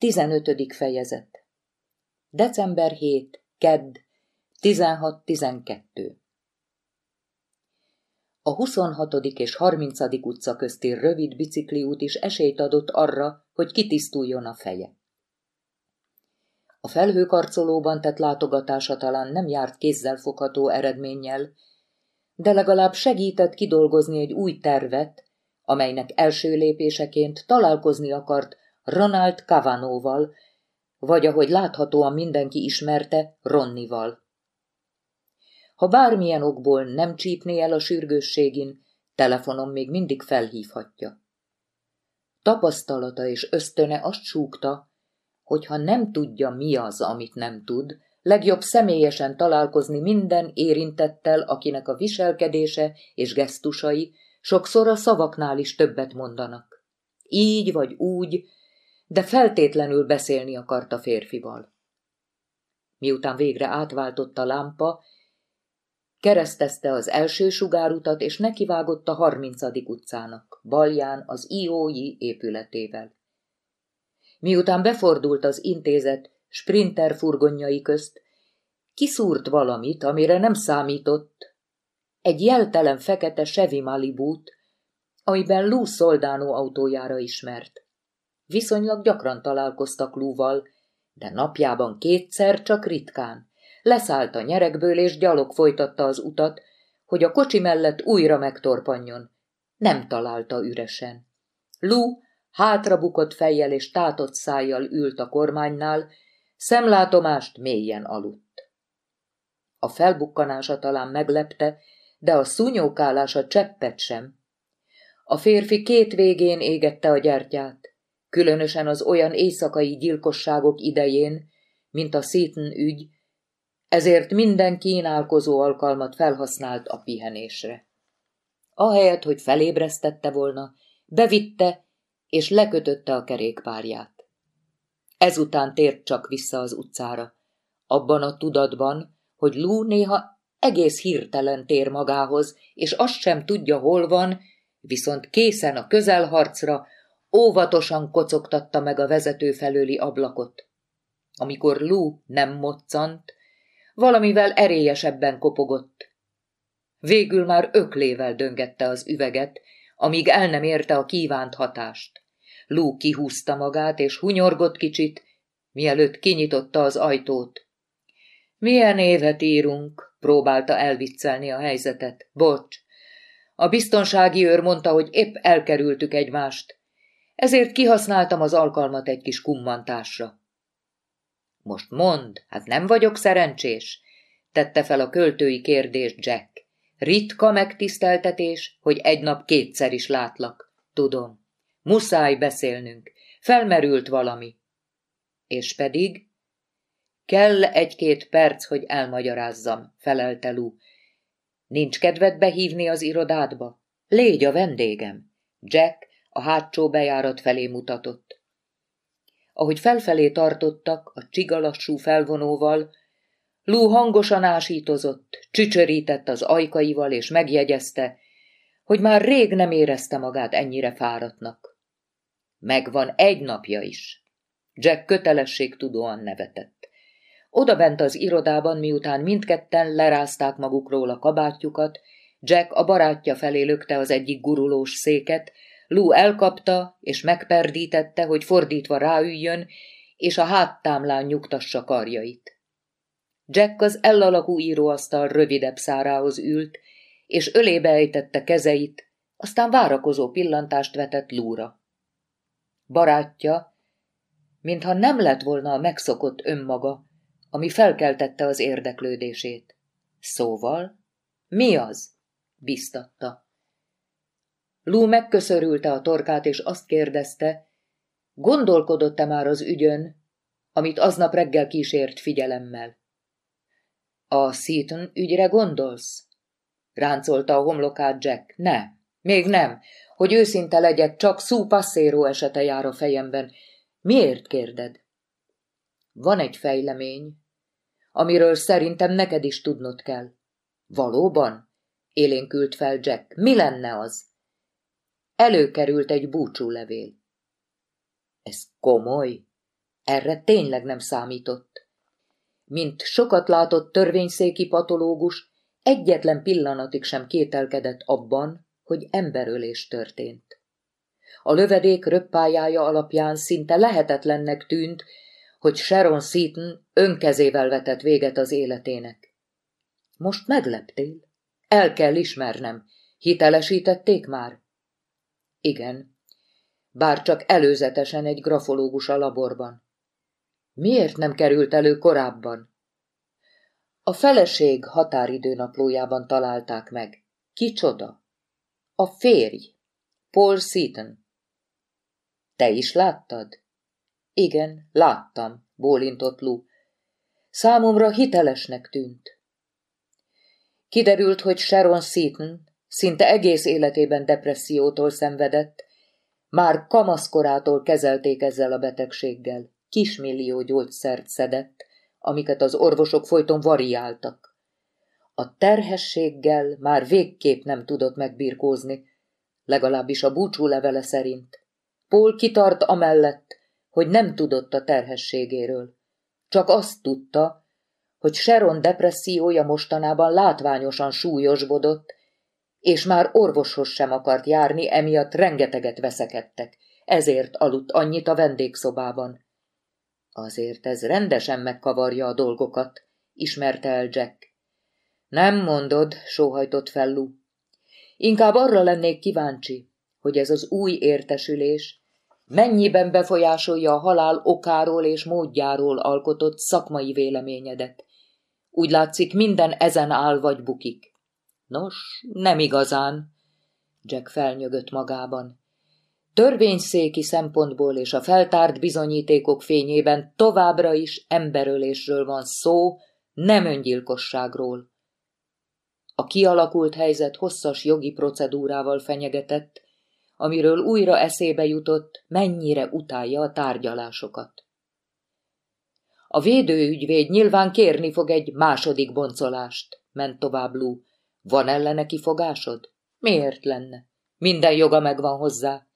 15. fejezet December 7. Kedd 16-12 A 26. és 30. utca közti rövid bicikliút is esélyt adott arra, hogy kitisztuljon a feje. A felhőkarcolóban tett látogatása talán nem járt kézzelfogható eredménnyel, de legalább segített kidolgozni egy új tervet, amelynek első lépéseként találkozni akart Ronald Cavanóval, vagy ahogy láthatóan mindenki ismerte, Ronnival. Ha bármilyen okból nem csípné el a sürgősségin, telefonon még mindig felhívhatja. Tapasztalata és ösztöne azt súgta, hogy ha nem tudja, mi az, amit nem tud, legjobb személyesen találkozni minden érintettel, akinek a viselkedése és gesztusai sokszor a szavaknál is többet mondanak. Így vagy úgy, de feltétlenül beszélni akart a férfival. Miután végre átváltott a lámpa, keresztezte az első sugárutat, és nekivágott a harmincadik utcának, balján az IOI épületével. Miután befordult az intézet sprinter furgonjai közt, kiszúrt valamit, amire nem számított, egy jeltelen fekete Chevy Malibút, amiben Lou Soldano autójára ismert. Viszonylag gyakran találkoztak Lúval, de napjában kétszer csak ritkán. Leszállt a nyerekből, és gyalog folytatta az utat, hogy a kocsi mellett újra megtorpanjon. Nem találta üresen. Lú hátrabukott fejjel és tátott szájjal ült a kormánynál, szemlátomást mélyen aludt. A felbukkanása talán meglepte, de a szúnyókálása cseppet sem. A férfi két végén égette a gyertyát, különösen az olyan éjszakai gyilkosságok idején, mint a Seaton ügy, ezért minden kínálkozó alkalmat felhasznált a pihenésre. Ahelyett, hogy felébresztette volna, bevitte és lekötötte a kerékpárját. Ezután tért csak vissza az utcára, abban a tudatban, hogy Lou néha egész hirtelen tér magához, és azt sem tudja, hol van, viszont készen a közelharcra, óvatosan kocogtatta meg a vezető felőli ablakot. Amikor Lou nem moccant, valamivel erélyesebben kopogott. Végül már öklével döngette az üveget, amíg el nem érte a kívánt hatást. Lou kihúzta magát, és hunyorgott kicsit, mielőtt kinyitotta az ajtót. Milyen évet írunk? próbálta elviccelni a helyzetet. Bocs. A biztonsági őr mondta, hogy épp elkerültük egymást ezért kihasználtam az alkalmat egy kis kummantásra. Most mond, hát nem vagyok szerencsés, tette fel a költői kérdést Jack. Ritka megtiszteltetés, hogy egy nap kétszer is látlak. Tudom. Muszáj beszélnünk. Felmerült valami. És pedig? Kell egy-két perc, hogy elmagyarázzam, felelte Lou. Nincs kedved behívni az irodádba? Légy a vendégem. Jack a hátsó bejárat felé mutatott. Ahogy felfelé tartottak, a csigalassú felvonóval, Lú hangosan ásítozott, csücsörített az ajkaival, és megjegyezte, hogy már rég nem érezte magát ennyire fáradtnak. Megvan egy napja is. Jack kötelességtudóan nevetett. Oda bent az irodában, miután mindketten lerázták magukról a kabátjukat, Jack a barátja felé lökte az egyik gurulós széket, Lou elkapta és megperdítette, hogy fordítva ráüljön, és a háttámlán nyugtassa karjait. Jack az ellalakú íróasztal rövidebb szárához ült, és ölébe ejtette kezeit, aztán várakozó pillantást vetett Lúra. Barátja, mintha nem lett volna a megszokott önmaga, ami felkeltette az érdeklődését. Szóval, mi az? biztatta. Lou megköszörülte a torkát, és azt kérdezte, gondolkodott-e már az ügyön, amit aznap reggel kísért figyelemmel. A Seaton ügyre gondolsz? Ráncolta a homlokát Jack. Ne, még nem. Hogy őszinte legyek, csak Sue Passero esete jár a fejemben. Miért kérded? Van egy fejlemény, amiről szerintem neked is tudnod kell. Valóban? Élénkült fel Jack. Mi lenne az? Előkerült egy búcsúlevél. Ez komoly? Erre tényleg nem számított. Mint sokat látott törvényszéki patológus, egyetlen pillanatig sem kételkedett abban, hogy emberölés történt. A lövedék röppájája alapján szinte lehetetlennek tűnt, hogy Sharon Seaton önkezével vetett véget az életének. Most megleptél? El kell ismernem. Hitelesítették már? Igen. Bár csak előzetesen egy grafológus a laborban. Miért nem került elő korábban? A feleség határidőnaplójában találták meg. Kicsoda? A férj. Paul Seaton. Te is láttad? Igen, láttam, bólintott Lu. Számomra hitelesnek tűnt. Kiderült, hogy Sharon Seaton szinte egész életében depressziótól szenvedett, már kamaszkorától kezelték ezzel a betegséggel. Kismillió gyógyszert szedett, amiket az orvosok folyton variáltak. A terhességgel már végképp nem tudott megbirkózni, legalábbis a búcsú levele szerint. Paul kitart amellett, hogy nem tudott a terhességéről. Csak azt tudta, hogy Sharon depressziója mostanában látványosan súlyosbodott, és már orvoshoz sem akart járni, emiatt rengeteget veszekedtek, ezért aludt annyit a vendégszobában. Azért ez rendesen megkavarja a dolgokat, ismerte el Jack. Nem mondod, sóhajtott fel. Inkább arra lennék kíváncsi, hogy ez az új értesülés mennyiben befolyásolja a halál okáról és módjáról alkotott szakmai véleményedet. Úgy látszik, minden ezen áll vagy bukik. Nos, nem igazán. Jack felnyögött magában. Törvényszéki szempontból és a feltárt bizonyítékok fényében továbbra is emberölésről van szó, nem öngyilkosságról. A kialakult helyzet hosszas jogi procedúrával fenyegetett, amiről újra eszébe jutott, mennyire utálja a tárgyalásokat. A védőügyvéd nyilván kérni fog egy második boncolást, ment tovább Lú. Van ellene kifogásod? Miért lenne? Minden joga megvan hozzá.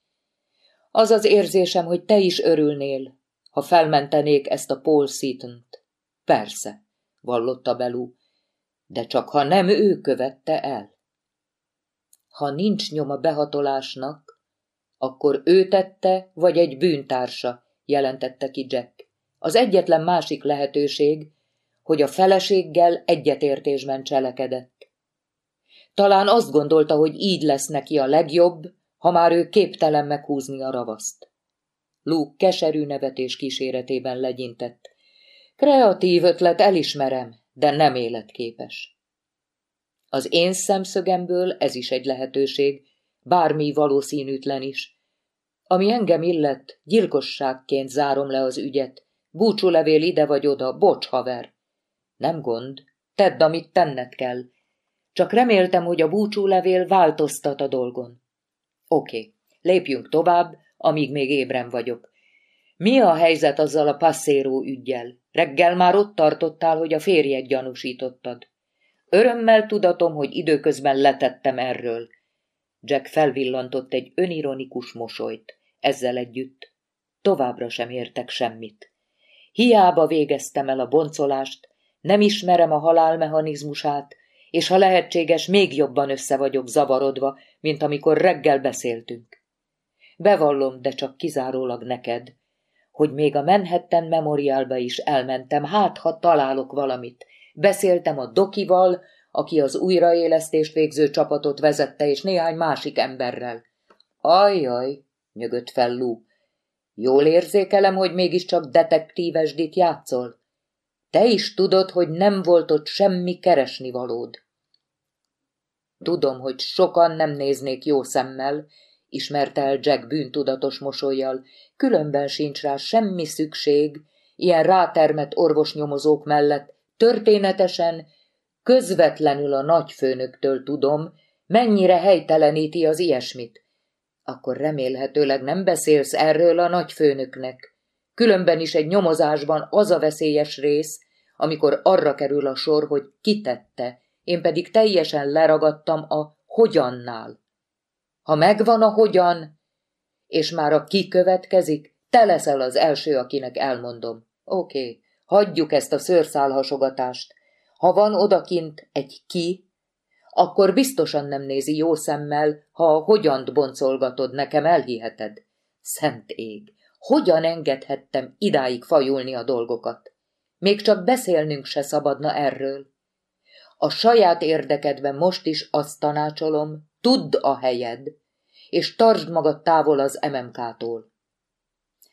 Az az érzésem, hogy te is örülnél, ha felmentenék ezt a Paul seaton -t. Persze, vallotta Belú, de csak ha nem ő követte el. Ha nincs nyoma behatolásnak, akkor ő tette, vagy egy bűntársa, jelentette ki Jack. Az egyetlen másik lehetőség, hogy a feleséggel egyetértésben cselekedett. Talán azt gondolta, hogy így lesz neki a legjobb, ha már ő képtelen meghúzni a ravaszt. Luke keserű nevetés kíséretében legyintett. Kreatív ötlet elismerem, de nem életképes. Az én szemszögemből ez is egy lehetőség, bármi valószínűtlen is. Ami engem illet, gyilkosságként zárom le az ügyet. Búcsúlevél ide vagy oda, bocs, haver. Nem gond, tedd, amit tenned kell. Csak reméltem, hogy a búcsúlevél változtat a dolgon. Oké, lépjünk tovább, amíg még ébren vagyok. Mi a helyzet azzal a passzéró ügyjel? Reggel már ott tartottál, hogy a férjed gyanúsítottad. Örömmel tudatom, hogy időközben letettem erről. Jack felvillantott egy önironikus mosolyt. Ezzel együtt továbbra sem értek semmit. Hiába végeztem el a boncolást, nem ismerem a halál mechanizmusát, és ha lehetséges, még jobban össze vagyok zavarodva, mint amikor reggel beszéltünk. Bevallom, de csak kizárólag neked, hogy még a Manhattan Memorialba is elmentem, hát ha találok valamit. Beszéltem a Dokival, aki az újraélesztést végző csapatot vezette, és néhány másik emberrel. Ajjaj, nyögött fel Lou. Jól érzékelem, hogy mégiscsak detektívesdit játszol. Te is tudod, hogy nem volt ott semmi keresnivalód. Tudom, hogy sokan nem néznék jó szemmel, ismerte el Jack bűntudatos mosolyjal, különben sincs rá semmi szükség, ilyen rátermett orvosnyomozók mellett, történetesen, közvetlenül a nagyfőnöktől tudom, mennyire helyteleníti az ilyesmit. Akkor remélhetőleg nem beszélsz erről a nagyfőnöknek. Különben is egy nyomozásban az a veszélyes rész, amikor arra kerül a sor, hogy kitette, én pedig teljesen leragadtam a hogyannál. Ha megvan a hogyan, és már a ki következik, Te leszel az első, akinek elmondom. Oké, hagyjuk ezt a szőrszálhasogatást. Ha van odakint egy ki, akkor biztosan nem nézi jó szemmel, ha hogyan boncolgatod, nekem elhiheted. Szent ég, hogyan engedhettem idáig fajulni a dolgokat? Még csak beszélnünk se szabadna erről. A saját érdekedben most is azt tanácsolom, tudd a helyed, és tartsd magad távol az MMK-tól.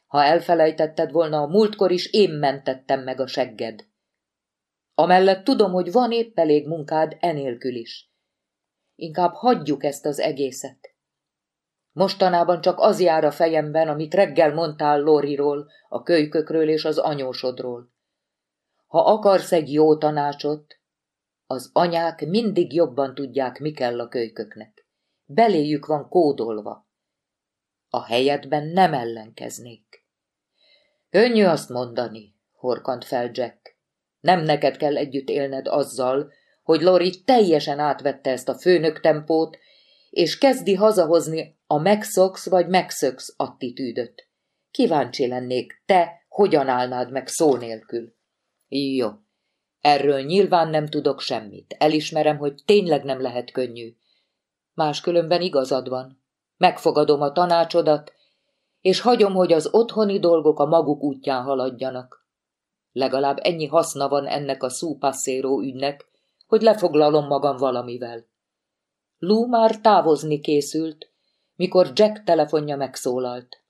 Ha elfelejtetted volna a múltkor is, én mentettem meg a segged. Amellett tudom, hogy van épp elég munkád enélkül is. Inkább hagyjuk ezt az egészet. Mostanában csak az jár a fejemben, amit reggel mondtál Loriról, a kölykökről és az anyósodról. Ha akarsz egy jó tanácsot, az anyák mindig jobban tudják, mi kell a kölyköknek. Beléjük van kódolva. A helyedben nem ellenkeznék. Könnyű azt mondani, horkant fel Jack. Nem neked kell együtt élned azzal, hogy Lori teljesen átvette ezt a főnök tempót, és kezdi hazahozni a megszoksz vagy megszöksz attitűdöt. Kíváncsi lennék, te hogyan állnád meg szó nélkül. Jó, erről nyilván nem tudok semmit. Elismerem, hogy tényleg nem lehet könnyű. Máskülönben igazad van. Megfogadom a tanácsodat, és hagyom, hogy az otthoni dolgok a maguk útján haladjanak. Legalább ennyi haszna van ennek a szúpasszéró ügynek, hogy lefoglalom magam valamivel. Lou már távozni készült, mikor Jack telefonja megszólalt.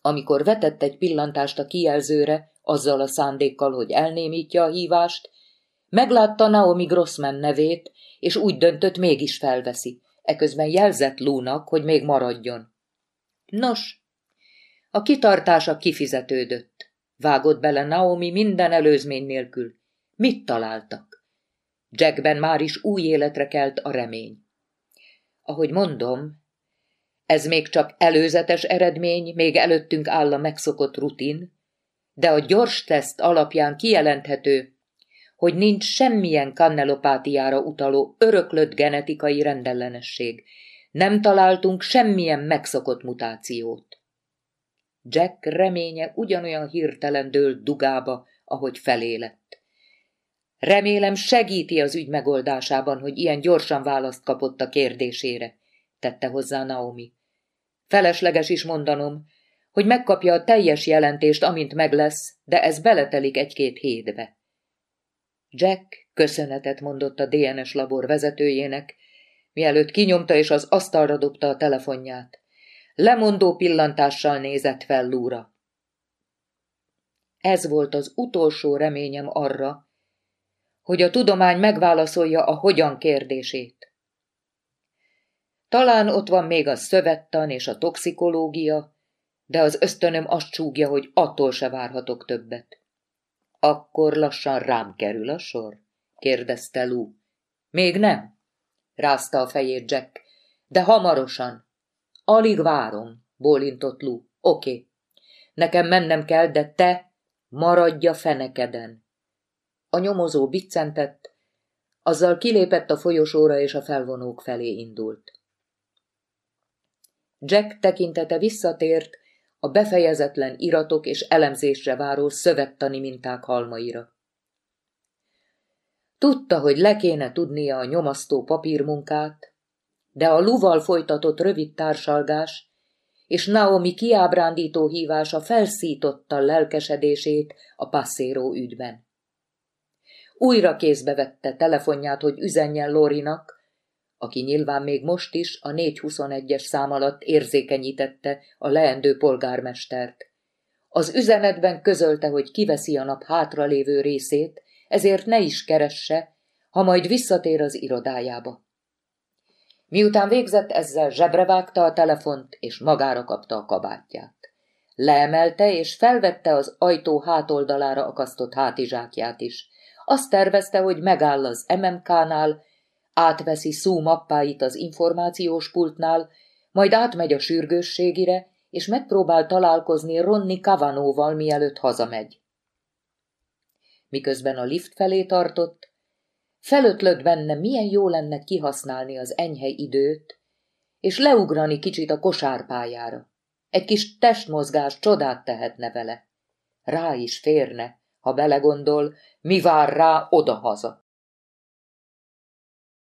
Amikor vetett egy pillantást a kijelzőre, azzal a szándékkal, hogy elnémítja a hívást, meglátta Naomi Grossman nevét, és úgy döntött, mégis felveszi. Eközben jelzett Lúnak, hogy még maradjon. Nos, a kitartása kifizetődött. Vágott bele Naomi minden előzmény nélkül. Mit találtak? Jackben már is új életre kelt a remény. Ahogy mondom, ez még csak előzetes eredmény, még előttünk áll a megszokott rutin, de a gyors teszt alapján kijelenthető, hogy nincs semmilyen kannelopátiára utaló öröklött genetikai rendellenesség. Nem találtunk semmilyen megszokott mutációt. Jack reménye ugyanolyan hirtelen dőlt dugába, ahogy felélett. Remélem segíti az ügy megoldásában, hogy ilyen gyorsan választ kapott a kérdésére, tette hozzá Naomi. Felesleges is mondanom, hogy megkapja a teljes jelentést, amint meg lesz, de ez beletelik egy-két hétbe. Jack köszönetet mondott a DNS labor vezetőjének, mielőtt kinyomta és az asztalra dobta a telefonját. Lemondó pillantással nézett fel Lúra. Ez volt az utolsó reményem arra, hogy a tudomány megválaszolja a hogyan kérdését. Talán ott van még a szövettan és a toxikológia, de az ösztönöm azt csúgja, hogy attól se várhatok többet. Akkor lassan rám kerül a sor? kérdezte Lou. Még nem, rázta a fejét Jack, de hamarosan. Alig várom, bólintott Lou. Oké, nekem mennem kell, de te maradj a fenekeden. A nyomozó biccentett, azzal kilépett a folyosóra és a felvonók felé indult. Jack tekintete visszatért a befejezetlen iratok és elemzésre váró szövettani minták halmaira. Tudta, hogy le kéne tudnia a nyomasztó papírmunkát, de a luval folytatott rövid társalgás és Naomi kiábrándító hívása felszította lelkesedését a passzéró ügyben. Újra kézbe vette telefonját, hogy üzenjen Lorinak, aki nyilván még most is a 421-es szám alatt érzékenyítette a leendő polgármestert. Az üzenetben közölte, hogy kiveszi a nap hátralévő részét, ezért ne is keresse, ha majd visszatér az irodájába. Miután végzett ezzel, zsebrevágta a telefont, és magára kapta a kabátját. Leemelte, és felvette az ajtó hátoldalára akasztott hátizsákját is. Azt tervezte, hogy megáll az MMK-nál, átveszi szó mappáit az információs pultnál, majd átmegy a sürgősségire, és megpróbál találkozni Ronni Kavanóval, mielőtt hazamegy. Miközben a lift felé tartott, felötlött benne, milyen jó lenne kihasználni az enyhe időt, és leugrani kicsit a kosárpályára. Egy kis testmozgás csodát tehetne vele. Rá is férne, ha belegondol, mi vár rá odahaza.